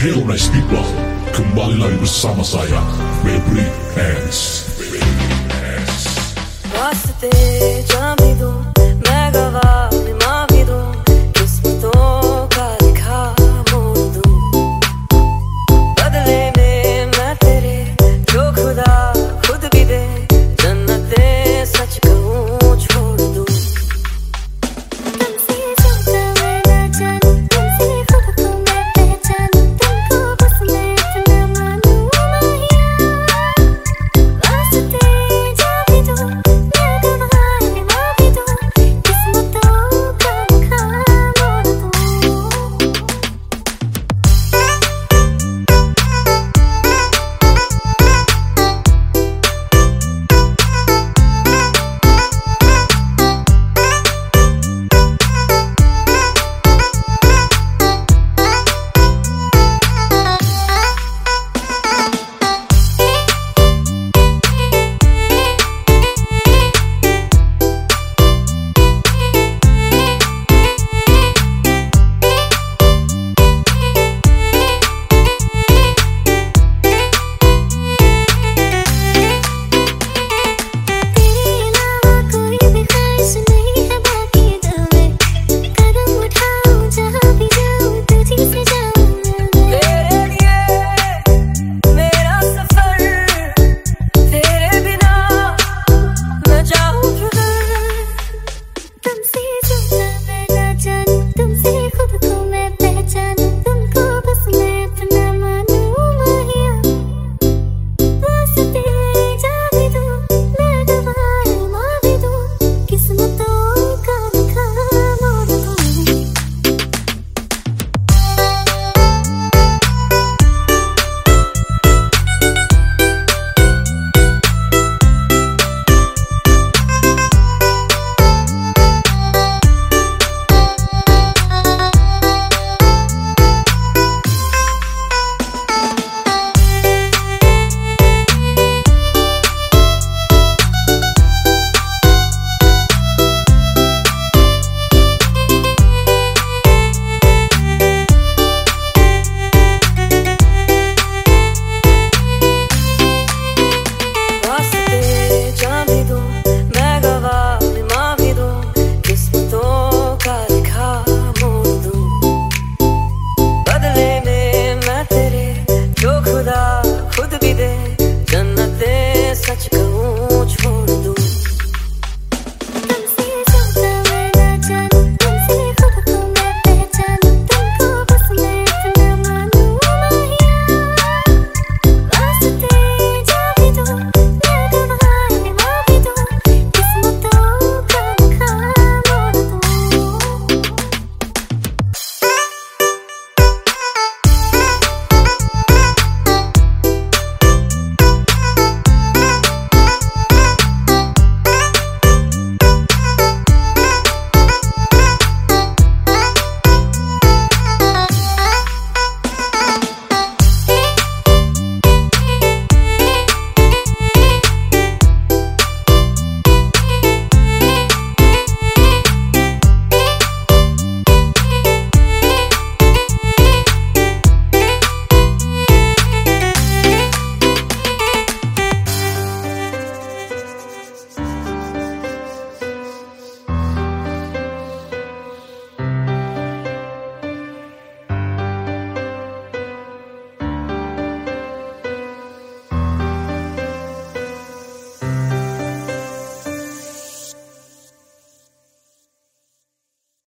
Hello nice people, kembali lagi bersama saya, Febri Hands. What's the te,